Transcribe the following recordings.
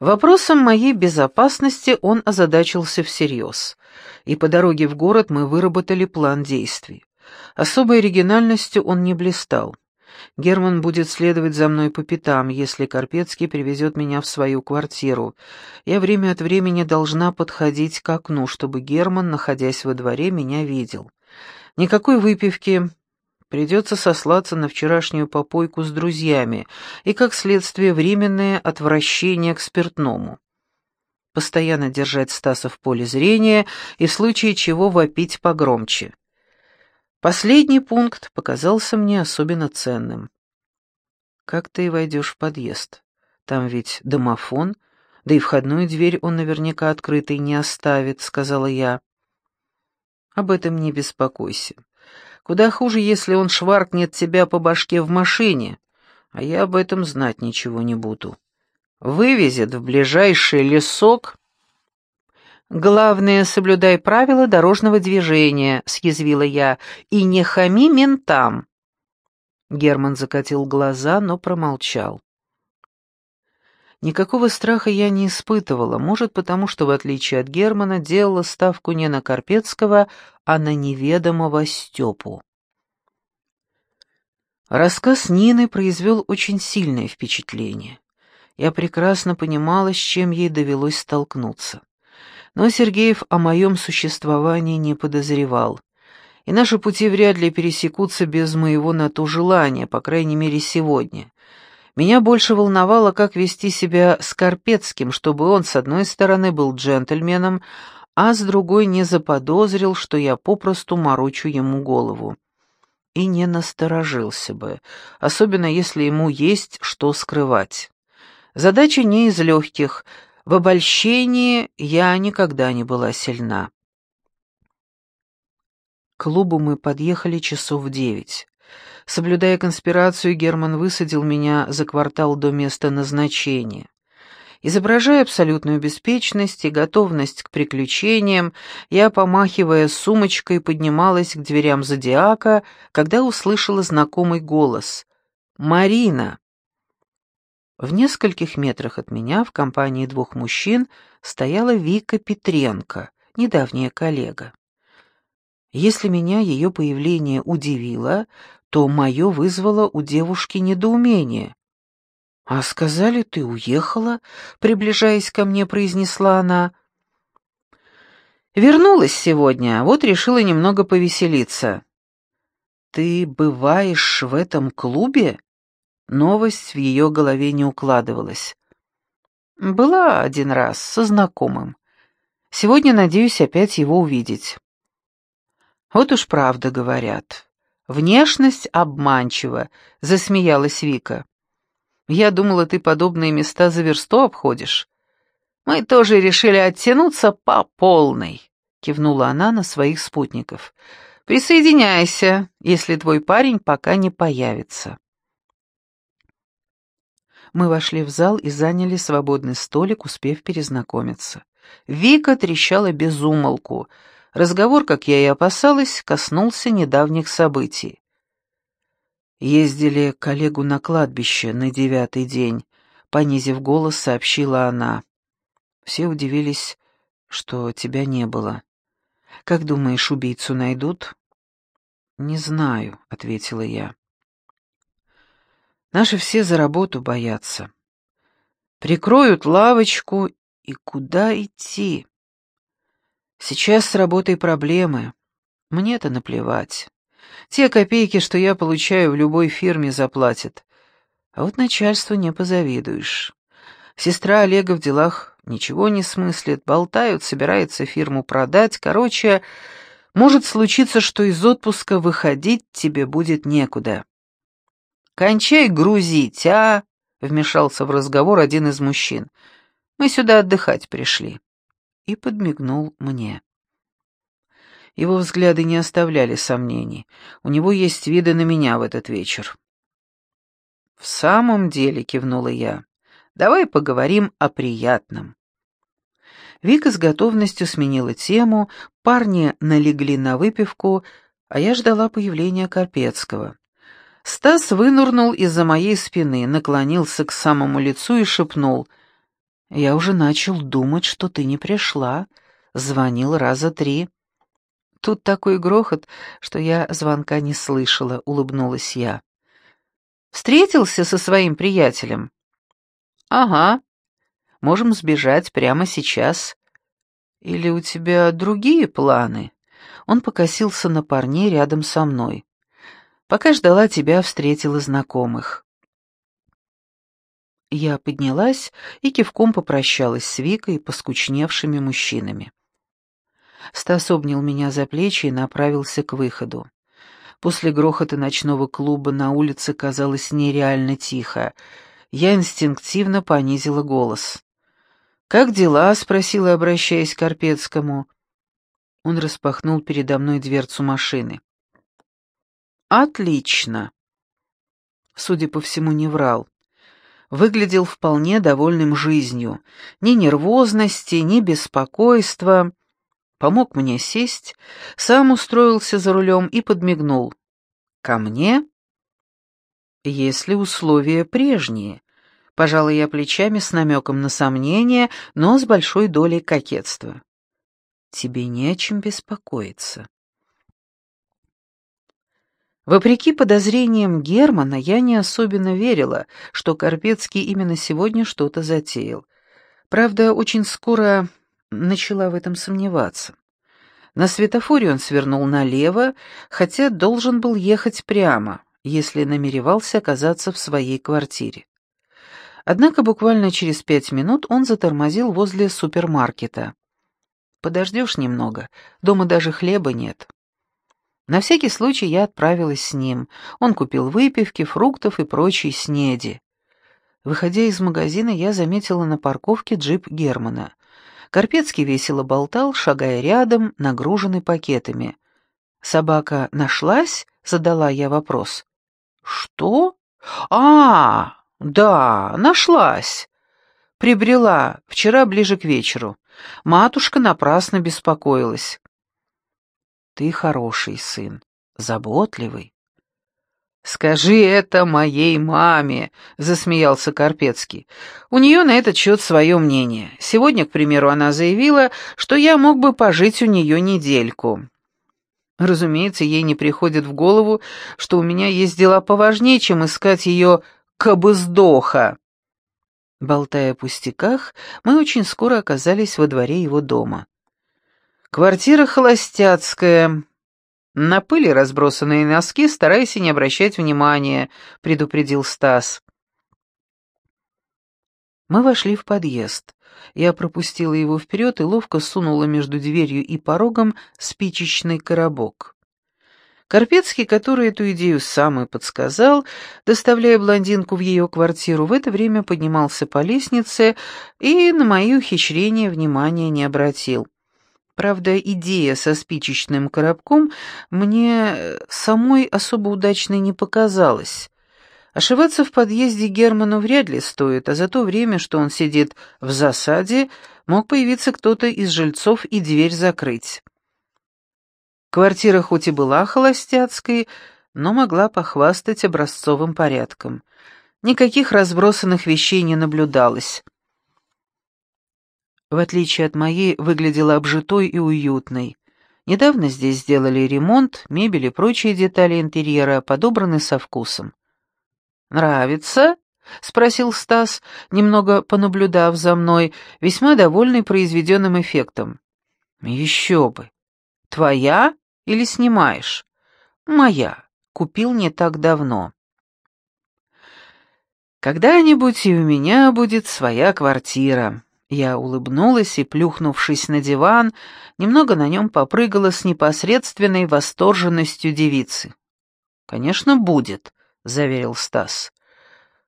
Вопросом моей безопасности он озадачился всерьез, и по дороге в город мы выработали план действий. Особой оригинальностью он не блистал. Герман будет следовать за мной по пятам, если Карпецкий привезет меня в свою квартиру. Я время от времени должна подходить к окну, чтобы Герман, находясь во дворе, меня видел. Никакой выпивки, придется сослаться на вчерашнюю попойку с друзьями и, как следствие, временное отвращение к спиртному. Постоянно держать Стаса в поле зрения и в случае чего вопить погромче. Последний пункт показался мне особенно ценным. «Как ты войдешь в подъезд? Там ведь домофон, да и входную дверь он наверняка открытой не оставит», — сказала я. «Об этом не беспокойся. Куда хуже, если он шваркнет тебя по башке в машине, а я об этом знать ничего не буду. Вывезет в ближайший лесок «Главное, соблюдай правила дорожного движения», — съязвила я, — «и не хами ментам». Герман закатил глаза, но промолчал. Никакого страха я не испытывала, может, потому что, в отличие от Германа, делала ставку не на Карпецкого, а на неведомого Степу. Рассказ Нины произвел очень сильное впечатление. Я прекрасно понимала, с чем ей довелось столкнуться. Но Сергеев о моем существовании не подозревал, и наши пути вряд ли пересекутся без моего на то желания, по крайней мере сегодня. Меня больше волновало, как вести себя с Карпецким, чтобы он, с одной стороны, был джентльменом, а с другой не заподозрил, что я попросту морочу ему голову. И не насторожился бы, особенно если ему есть что скрывать. Задача не из легких, в обольщении я никогда не была сильна. К клубу мы подъехали часов в девять. Соблюдая конспирацию, Герман высадил меня за квартал до места назначения. Изображая абсолютную беспечность и готовность к приключениям, я, помахивая сумочкой, поднималась к дверям зодиака, когда услышала знакомый голос. «Марина!» В нескольких метрах от меня, в компании двух мужчин, стояла Вика Петренко, недавняя коллега. Если меня ее появление удивило, то мое вызвало у девушки недоумение. «А сказали, ты уехала?» — приближаясь ко мне, произнесла она. «Вернулась сегодня, вот решила немного повеселиться». «Ты бываешь в этом клубе?» Новость в ее голове не укладывалась. Была один раз со знакомым. Сегодня надеюсь опять его увидеть. Вот уж правда говорят. Внешность обманчива, засмеялась Вика. Я думала, ты подобные места за версту обходишь. Мы тоже решили оттянуться по полной, кивнула она на своих спутников. Присоединяйся, если твой парень пока не появится. Мы вошли в зал и заняли свободный столик, успев перезнакомиться. Вика трещала без умолку. Разговор, как я и опасалась, коснулся недавних событий. «Ездили коллегу на кладбище на девятый день», — понизив голос, сообщила она. Все удивились, что тебя не было. «Как думаешь, убийцу найдут?» «Не знаю», — ответила я. Наши все за работу боятся. Прикроют лавочку, и куда идти? Сейчас с работой проблемы. Мне-то наплевать. Те копейки, что я получаю в любой фирме, заплатят. А вот начальству не позавидуешь. Сестра Олега в делах ничего не смыслит, болтают, собирается фирму продать. Короче, может случиться, что из отпуска выходить тебе будет некуда. «Кончай грузить, а!» — вмешался в разговор один из мужчин. «Мы сюда отдыхать пришли». И подмигнул мне. Его взгляды не оставляли сомнений. У него есть виды на меня в этот вечер. «В самом деле», — кивнула я, — «давай поговорим о приятном». Вика с готовностью сменила тему, парни налегли на выпивку, а я ждала появления Карпецкого. Стас вынурнул из-за моей спины, наклонился к самому лицу и шепнул. Я уже начал думать, что ты не пришла. Звонил раза три. Тут такой грохот, что я звонка не слышала, улыбнулась я. Встретился со своим приятелем? Ага. Можем сбежать прямо сейчас. Или у тебя другие планы? Он покосился на парней рядом со мной. Пока ждала тебя, встретила знакомых. Я поднялась и кивком попрощалась с Викой и поскучневшими мужчинами. Стас обнял меня за плечи и направился к выходу. После грохота ночного клуба на улице казалось нереально тихо. Я инстинктивно понизила голос. «Как дела?» — спросила, обращаясь к Карпецкому. Он распахнул передо мной дверцу машины. «Отлично!» Судя по всему, не врал выглядел вполне довольным жизнью. Ни нервозности, ни беспокойства. Помог мне сесть, сам устроился за рулем и подмигнул. «Ко мне?» «Если условия прежние». Пожалуй, я плечами с намеком на сомнение, но с большой долей кокетства. «Тебе не о чем беспокоиться». Вопреки подозрениям Германа, я не особенно верила, что Карпецкий именно сегодня что-то затеял. Правда, очень скоро начала в этом сомневаться. На светофоре он свернул налево, хотя должен был ехать прямо, если намеревался оказаться в своей квартире. Однако буквально через пять минут он затормозил возле супермаркета. «Подождешь немного, дома даже хлеба нет». На всякий случай я отправилась с ним. Он купил выпивки, фруктов и прочие снеди. Выходя из магазина, я заметила на парковке джип Германа. Карпецкий весело болтал, шагая рядом, нагруженный пакетами. «Собака нашлась?» — задала я вопрос. «Что? А, да, нашлась. Прибрела вчера ближе к вечеру. Матушка напрасно беспокоилась. Ты хороший сын, заботливый. «Скажи это моей маме», — засмеялся Карпецкий. «У нее на этот счет свое мнение. Сегодня, к примеру, она заявила, что я мог бы пожить у нее недельку. Разумеется, ей не приходит в голову, что у меня есть дела поважнее, чем искать ее кабыздоха». Болтая о пустяках, мы очень скоро оказались во дворе его дома. Квартира холостяцкая. На пыли разбросанные носки, старайся не обращать внимания, предупредил Стас. Мы вошли в подъезд. Я пропустила его вперед и ловко сунула между дверью и порогом спичечный коробок. Карпецкий, который эту идею сам и подсказал, доставляя блондинку в ее квартиру, в это время поднимался по лестнице и на мои ухищрения внимания не обратил. Правда, идея со спичечным коробком мне самой особо удачной не показалась. Ошиваться в подъезде Герману вряд ли стоит, а за то время, что он сидит в засаде, мог появиться кто-то из жильцов и дверь закрыть. Квартира хоть и была холостяцкой, но могла похвастать образцовым порядком. Никаких разбросанных вещей не наблюдалось в отличие от моей, выглядела обжитой и уютной. Недавно здесь сделали ремонт, мебель и прочие детали интерьера подобраны со вкусом. «Нравится?» — спросил Стас, немного понаблюдав за мной, весьма довольный произведенным эффектом. «Еще бы! Твоя или снимаешь?» «Моя. Купил не так давно». «Когда-нибудь и у меня будет своя квартира», я улыбнулась и, плюхнувшись на диван, немного на нем попрыгала с непосредственной восторженностью девицы. «Конечно, будет», — заверил Стас.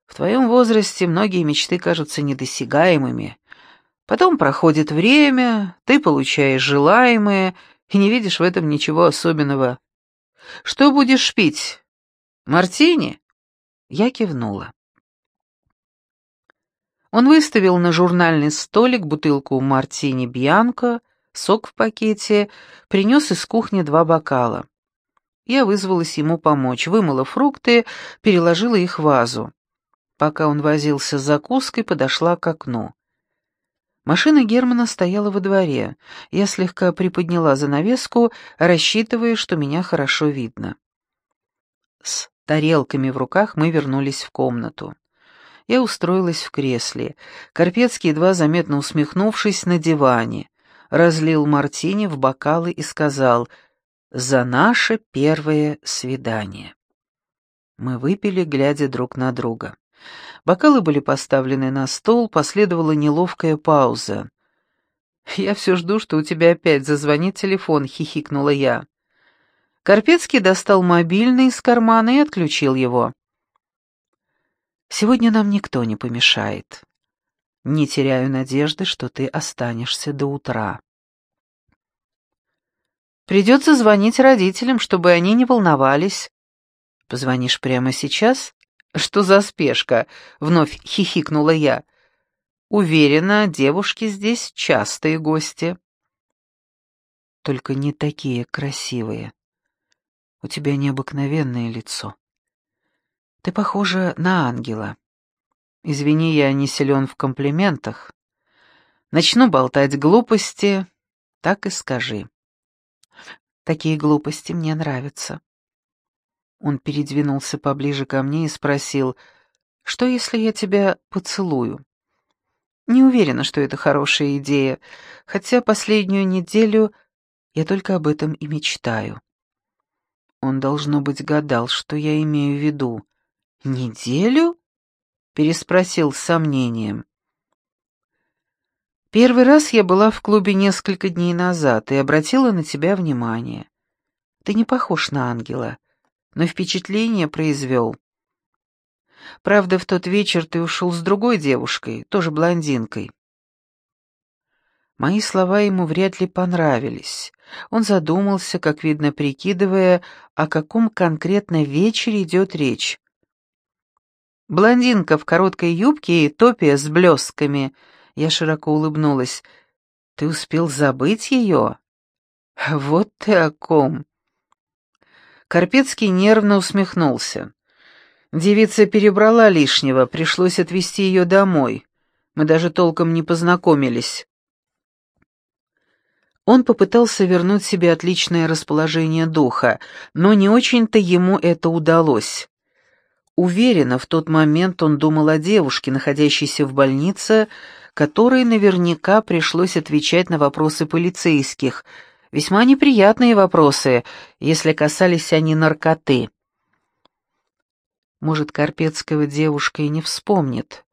«В твоем возрасте многие мечты кажутся недосягаемыми. Потом проходит время, ты получаешь желаемое и не видишь в этом ничего особенного. Что будешь пить? Мартини?» Я кивнула. Он выставил на журнальный столик бутылку мартини Бьянко, сок в пакете, принес из кухни два бокала. Я вызвалась ему помочь, вымыла фрукты, переложила их в вазу. Пока он возился с закуской, подошла к окну. Машина Германа стояла во дворе. Я слегка приподняла занавеску, рассчитывая, что меня хорошо видно. С тарелками в руках мы вернулись в комнату. Я устроилась в кресле. Карпецкий, едва заметно усмехнувшись, на диване. Разлил мартини в бокалы и сказал «За наше первое свидание». Мы выпили, глядя друг на друга. Бокалы были поставлены на стол, последовала неловкая пауза. «Я все жду, что у тебя опять зазвонит телефон», — хихикнула я. Карпецкий достал мобильный из кармана и отключил его. Сегодня нам никто не помешает. Не теряю надежды, что ты останешься до утра. Придется звонить родителям, чтобы они не волновались. Позвонишь прямо сейчас? Что за спешка? Вновь хихикнула я. Уверена, девушки здесь частые гости. Только не такие красивые. У тебя необыкновенное лицо. Ты похожа на ангела. Извини, я не силен в комплиментах. Начну болтать глупости, так и скажи. Такие глупости мне нравятся. Он передвинулся поближе ко мне и спросил, что если я тебя поцелую? Не уверена, что это хорошая идея, хотя последнюю неделю я только об этом и мечтаю. Он, должно быть, гадал, что я имею в виду. «Неделю?» — переспросил с сомнением. «Первый раз я была в клубе несколько дней назад и обратила на тебя внимание. Ты не похож на ангела, но впечатление произвел. Правда, в тот вечер ты ушел с другой девушкой, тоже блондинкой». Мои слова ему вряд ли понравились. Он задумался, как видно, прикидывая, о каком конкретно вечере идет речь. Блондинка в короткой юбке и топе с блестками. Я широко улыбнулась. Ты успел забыть ее? Вот ты о ком. Карпецкий нервно усмехнулся. Девица перебрала лишнего, пришлось отвезти ее домой. Мы даже толком не познакомились. Он попытался вернуть себе отличное расположение духа, но не очень-то ему это удалось. Уверенно, в тот момент он думал о девушке, находящейся в больнице, которой наверняка пришлось отвечать на вопросы полицейских. Весьма неприятные вопросы, если касались они наркоты. Может, Карпецкого девушка и не вспомнит,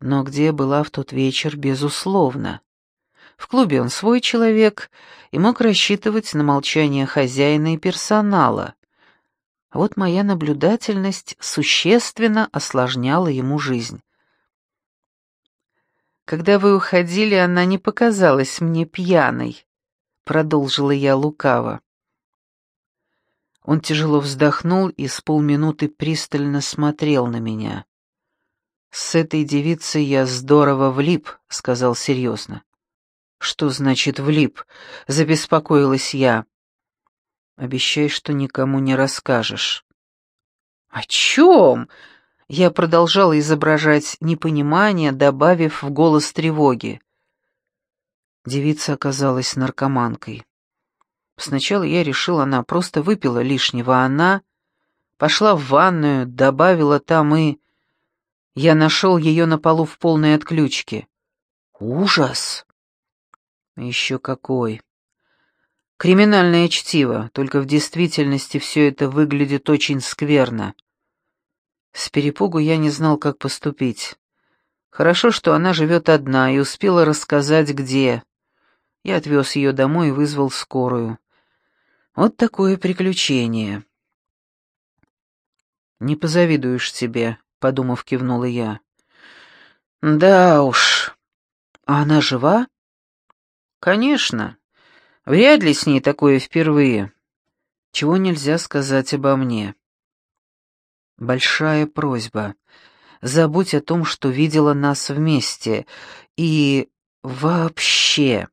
но где была в тот вечер, безусловно. В клубе он свой человек и мог рассчитывать на молчание хозяина и персонала. Вот моя наблюдательность существенно осложняла ему жизнь. «Когда вы уходили, она не показалась мне пьяной», — продолжила я лукаво. Он тяжело вздохнул и с полминуты пристально смотрел на меня. «С этой девицей я здорово влип», — сказал серьезно. «Что значит влип?» — забеспокоилась я. Обещай, что никому не расскажешь». «О чем?» Я продолжала изображать непонимание, добавив в голос тревоги. Девица оказалась наркоманкой. Сначала я решил, она просто выпила лишнего, а она пошла в ванную, добавила там и... Я нашел ее на полу в полной отключке. Ужас! Еще какой! Криминальное чтиво, только в действительности все это выглядит очень скверно. С перепугу я не знал, как поступить. Хорошо, что она живет одна и успела рассказать, где. Я отвез ее домой и вызвал скорую. Вот такое приключение. «Не позавидуешь тебе», — подумав, кивнула я. «Да уж. А она жива?» «Конечно. Вряд ли с ней такое впервые. Чего нельзя сказать обо мне. Большая просьба. Забудь о том, что видела нас вместе. И вообще...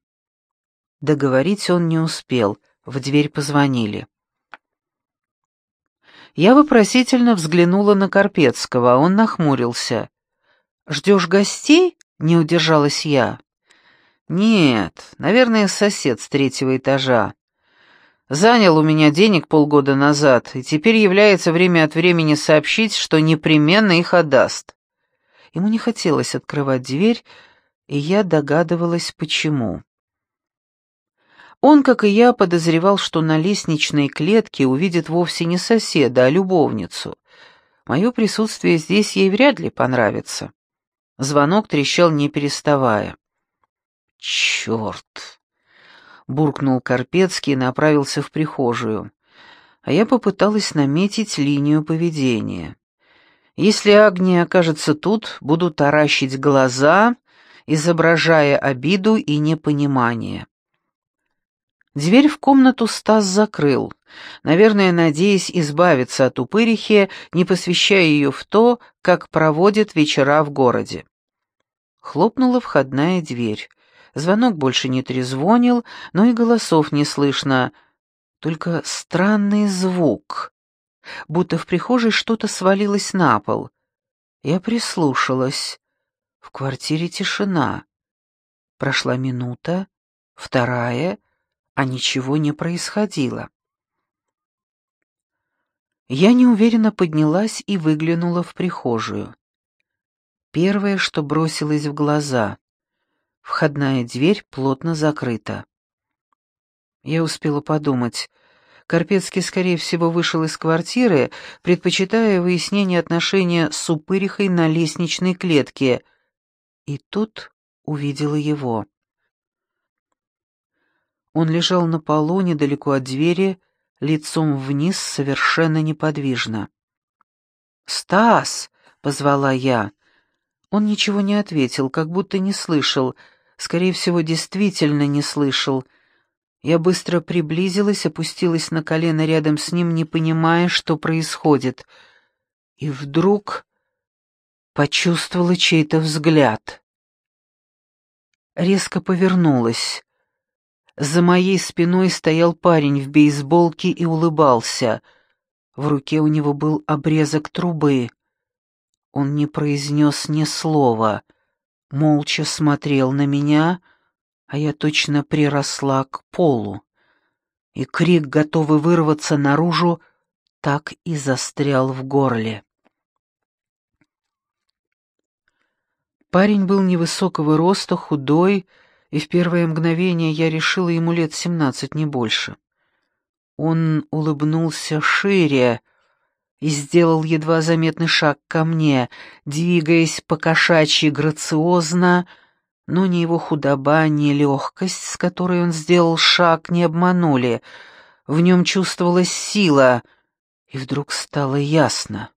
Договорить он не успел, в дверь позвонили. Я вопросительно взглянула на Карпецкого, он нахмурился. «Ждешь гостей?» — не удержалась я. «Нет, наверное, сосед с третьего этажа. Занял у меня денег полгода назад, и теперь является время от времени сообщить, что непременно их отдаст». Ему не хотелось открывать дверь, и я догадывалась, почему. Он, как и я, подозревал, что на лестничной клетке увидит вовсе не соседа, а любовницу. Мое присутствие здесь ей вряд ли понравится. Звонок трещал не переставая. «Черт!» — буркнул Карпецкий и направился в прихожую. А я попыталась наметить линию поведения. Если Агния окажется тут, буду таращить глаза, изображая обиду и непонимание. Дверь в комнату Стас закрыл, наверное, надеясь избавиться от упырихи, не посвящая ее в то, как проводит вечера в городе. Хлопнула входная дверь. Звонок больше не трезвонил, но и голосов не слышно, только странный звук, будто в прихожей что-то свалилось на пол. Я прислушалась. В квартире тишина. Прошла минута, вторая — а ничего не происходило. Я неуверенно поднялась и выглянула в прихожую. Первое, что бросилось в глаза — входная дверь плотно закрыта. Я успела подумать. Карпецкий, скорее всего, вышел из квартиры, предпочитая выяснение отношения с упырихой на лестничной клетке. И тут увидела его. Он лежал на полу недалеко от двери, лицом вниз, совершенно неподвижно. «Стас!» — позвала я. Он ничего не ответил, как будто не слышал, скорее всего, действительно не слышал. Я быстро приблизилась, опустилась на колено рядом с ним, не понимая, что происходит. И вдруг почувствовала чей-то взгляд. Резко повернулась. За моей спиной стоял парень в бейсболке и улыбался. В руке у него был обрезок трубы. Он не произнес ни слова, молча смотрел на меня, а я точно приросла к полу. И крик, готовый вырваться наружу, так и застрял в горле. Парень был невысокого роста, худой, и в первое мгновение я решила ему лет семнадцать, не больше. Он улыбнулся шире и сделал едва заметный шаг ко мне, двигаясь по-кошачьи грациозно, но ни его худоба, ни легкость, с которой он сделал шаг, не обманули. В нем чувствовалась сила, и вдруг стало ясно.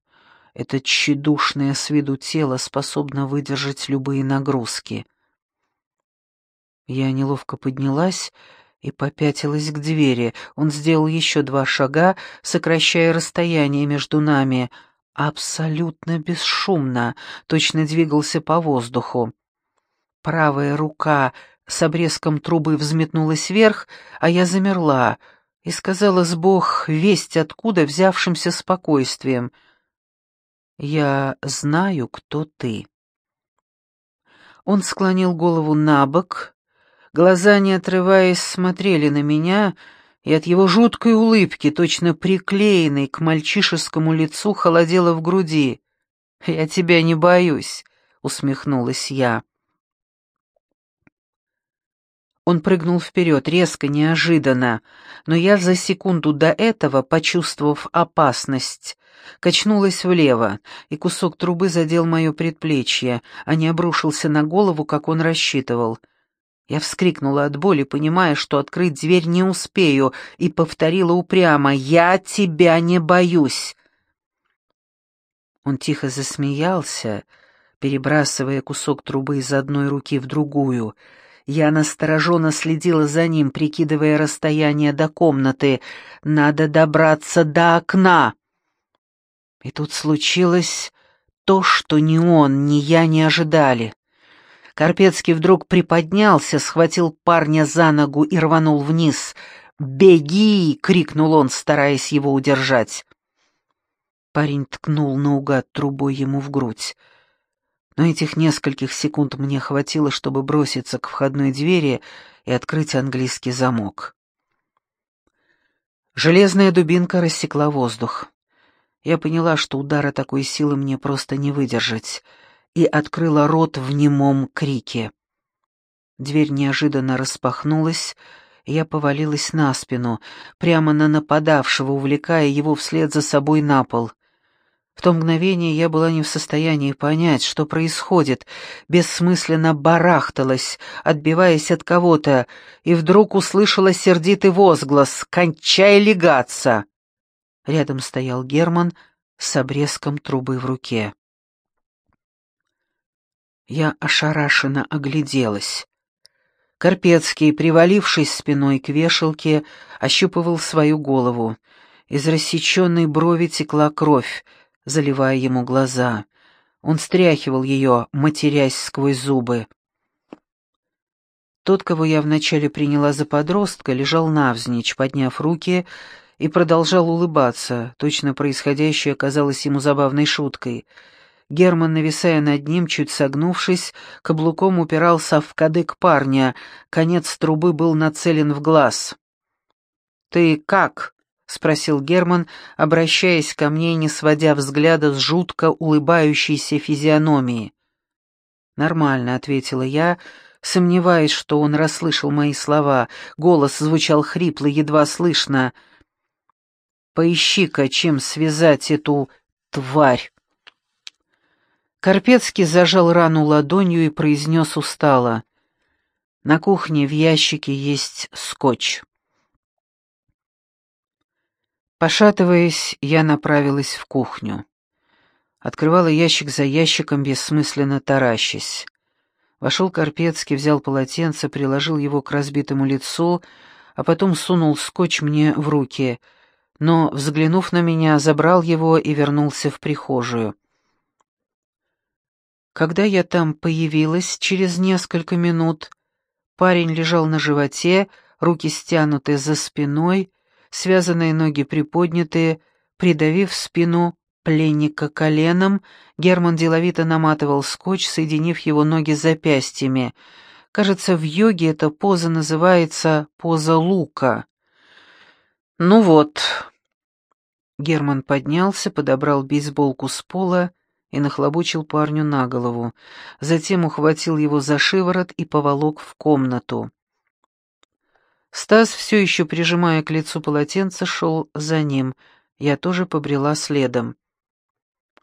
Это тщедушное с виду тело способно выдержать любые нагрузки — я неловко поднялась и попятилась к двери. Он сделал еще два шага, сокращая расстояние между нами. Абсолютно бесшумно, точно двигался по воздуху. Правая рука с обрезком трубы взметнулась вверх, а я замерла и сказала с Бог весть откуда взявшимся спокойствием. «Я знаю, кто ты». Он склонил голову на бок, Глаза, не отрываясь, смотрели на меня, и от его жуткой улыбки, точно приклеенной к мальчишескому лицу, холодело в груди. «Я тебя не боюсь», — усмехнулась я. Он прыгнул вперед, резко, неожиданно, но я за секунду до этого, почувствовав опасность, качнулась влево, и кусок трубы задел мое предплечье, а не обрушился на голову, как он рассчитывал. Я вскрикнула от боли, понимая, что открыть дверь не успею, и повторила упрямо «Я тебя не боюсь». Он тихо засмеялся, перебрасывая кусок трубы из одной руки в другую. Я настороженно следила за ним, прикидывая расстояние до комнаты. «Надо добраться до окна!» И тут случилось то, что ни он, ни я не ожидали. Карпецкий вдруг приподнялся, схватил парня за ногу и рванул вниз. «Беги!» — крикнул он, стараясь его удержать. Парень ткнул наугад трубой ему в грудь. но этих нескольких секунд мне хватило, чтобы броситься к входной двери и открыть английский замок. Железная дубинка рассекла воздух. Я поняла, что удара такой силы мне просто не выдержать, и открыла рот в немом крике. Дверь неожиданно распахнулась, я повалилась на спину, прямо на нападавшего, увлекая его вслед за собой на пол. В то мгновение я была не в состоянии понять, что происходит, бессмысленно барахталась, отбиваясь от кого-то, и вдруг услышала сердитый возглас «Кончай легаться!». Рядом стоял Герман с обрезком трубы в руке. Я ошарашенно огляделась. Карпецкий, привалившись спиной к вешалке, ощупывал свою голову. Из рассеченной брови текла кровь, заливая ему глаза. Он стряхивал ее, матерясь сквозь зубы. Тот, кого я вначале приняла за подростка, лежал навзничь, подняв руки, и продолжал улыбаться. Точно происходящее казалось ему забавной шуткой — Герман, нависая над ним, чуть согнувшись, каблуком упирался в кадык парня, конец трубы был нацелен в глаз. «Ты как?» — спросил Герман, обращаясь ко мне, не сводя взгляда с жутко улыбающейся физиономии. «Нормально», — ответила я, сомневаясь, что он расслышал мои слова. Голос звучал хрипло, едва слышно. «Поищи-ка, чем связать эту тварь». Карпецкий зажал рану ладонью и произнес устало. «На кухне в ящике есть скотч». Пошатываясь, я направилась в кухню. Открывала ящик за ящиком, бессмысленно таращась. Вошел Карпецкий, взял полотенце, приложил его к разбитому лицу, а потом сунул скотч мне в руки, но, взглянув на меня, забрал его и вернулся в прихожую. Когда я там появилась через несколько минут, парень лежал на животе, руки стянуты за спиной, связанные ноги приподнятые, придавив спину пленника коленом, Герман деловито наматывал скотч, соединив его ноги запястьями. Кажется, в йоге эта поза называется поза лука. «Ну вот». Герман поднялся, подобрал бейсболку с пола и нахлобучил парню на голову, затем ухватил его за шиворот и поволок в комнату. Стас, все еще прижимая к лицу полотенце, шел за ним, я тоже побрела следом.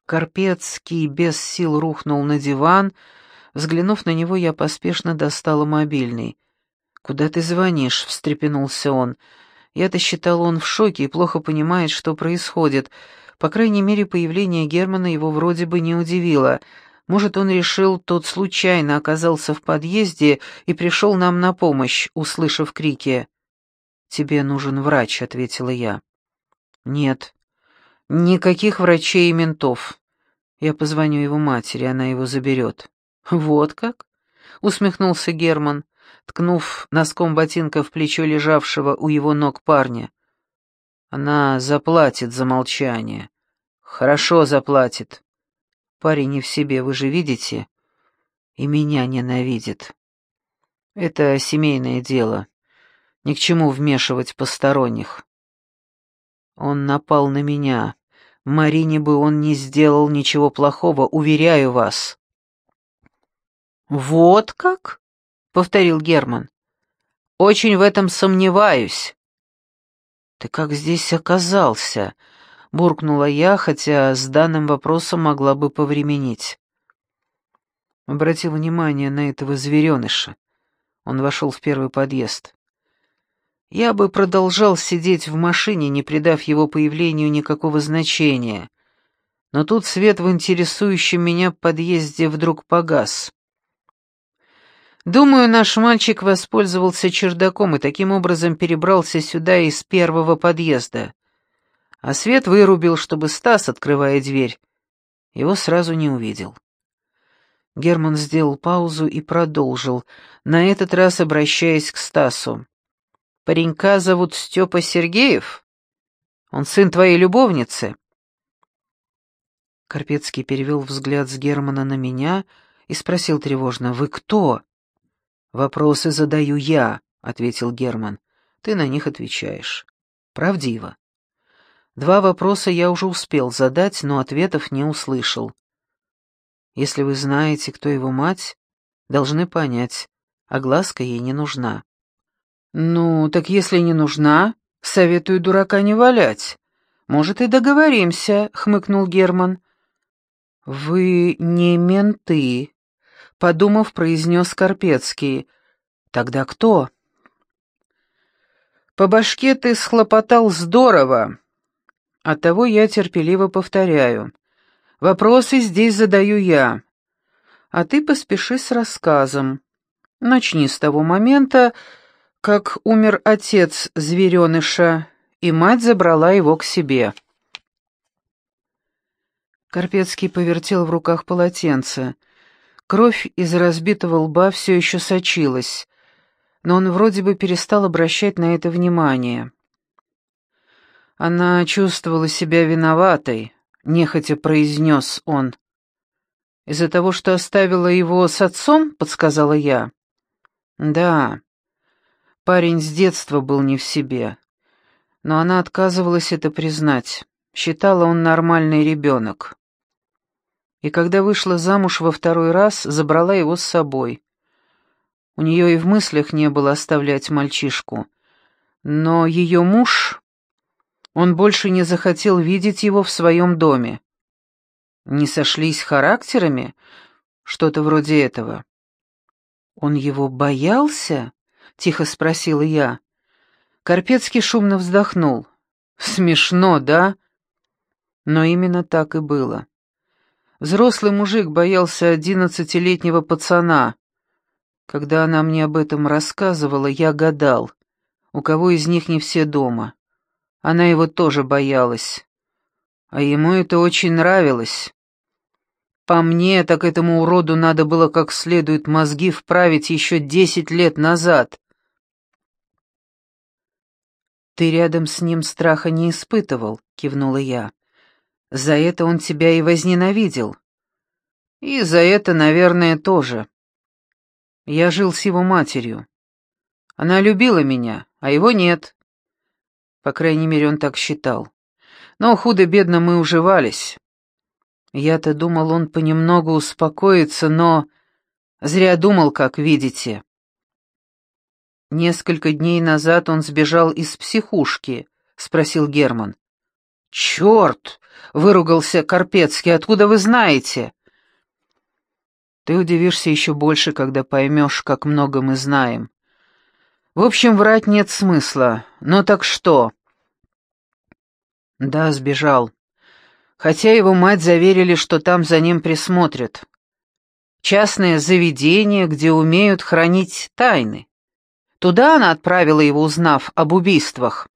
Карпецкий без сил рухнул на диван, взглянув на него, я поспешно достала мобильный. «Куда ты звонишь?» — встрепенулся он. Я-то считал, он в шоке и плохо понимает, что происходит — по крайней мере, появление Германа его вроде бы не удивило. Может, он решил, тот случайно оказался в подъезде и пришел нам на помощь, услышав крики. «Тебе нужен врач», — ответила я. «Нет, никаких врачей и ментов. Я позвоню его матери, она его заберет». «Вот как?» — усмехнулся Герман, ткнув носком ботинка в плечо лежавшего у его ног парня. Она заплатит за молчание. Хорошо заплатит. Парень не в себе, вы же видите? И меня ненавидит. Это семейное дело. Ни к чему вмешивать посторонних. Он напал на меня. Марине бы он не сделал ничего плохого, уверяю вас. «Вот как?» — повторил Герман. «Очень в этом сомневаюсь». «Ты как здесь оказался?» — буркнула я, хотя с данным вопросом могла бы повременить. Обратил внимание на этого звереныша. Он вошел в первый подъезд. Я бы продолжал сидеть в машине, не придав его появлению никакого значения. Но тут свет в интересующем меня подъезде вдруг погас. Думаю, наш мальчик воспользовался чердаком и таким образом перебрался сюда из первого подъезда. А свет вырубил, чтобы Стас, открывая дверь, его сразу не увидел. Герман сделал паузу и продолжил, на этот раз обращаясь к Стасу. «Паренька зовут Степа Сергеев? Он сын твоей любовницы?» Карпецкий перевел взгляд с Германа на меня и спросил тревожно, «Вы кто?» «Вопросы задаю я», — ответил Герман. «Ты на них отвечаешь. Правдиво». Два вопроса я уже успел задать, но ответов не услышал. Если вы знаете, кто его мать, должны понять, огласка ей не нужна. «Ну, так если не нужна, советую дурака не валять. Может, и договоримся», — хмыкнул Герман. «Вы не менты», — подумав, произнес Карпецкий. «Тогда кто?» «По башке ты схлопотал здорово. Оттого я терпеливо повторяю. Вопросы здесь задаю я. А ты поспеши с рассказом. Начни с того момента, как умер отец звереныша, и мать забрала его к себе. Карпецкий повертел в руках полотенце. Кровь из разбитого лба все еще сочилась, но он вроде бы перестал обращать на это внимание. Она чувствовала себя виноватой, нехотя произнес он. «Из-за того, что оставила его с отцом?» — подсказала я. «Да, парень с детства был не в себе, но она отказывалась это признать. Считала он нормальный ребенок. И когда вышла замуж во второй раз, забрала его с собой. У нее и в мыслях не было оставлять мальчишку. Но ее муж он больше не захотел видеть его в своем доме. Не сошлись характерами? Что-то вроде этого. «Он его боялся?» — тихо спросила я. Карпецкий шумно вздохнул. «Смешно, да?» Но именно так и было. Взрослый мужик боялся одиннадцатилетнего пацана. Когда она мне об этом рассказывала, я гадал, у кого из них не все дома. Она его тоже боялась. А ему это очень нравилось. По мне, так этому уроду надо было как следует мозги вправить еще десять лет назад. «Ты рядом с ним страха не испытывал», — кивнула я. «За это он тебя и возненавидел. И за это, наверное, тоже. Я жил с его матерью. Она любила меня, а его нет. По крайней мере, он так считал. Но худо-бедно мы уживались. Я-то думал, он понемногу успокоится, но... Зря думал, как видите. Несколько дней назад он сбежал из психушки, — спросил Герман. «Черт!» — выругался Карпецкий. «Откуда вы знаете?» «Ты удивишься еще больше, когда поймешь, как много мы знаем. В общем, врать нет смысла. Но так что?» Да, сбежал. Хотя его мать заверили, что там за ним присмотрят. Частное заведение, где умеют хранить тайны. Туда она отправила его, узнав об убийствах.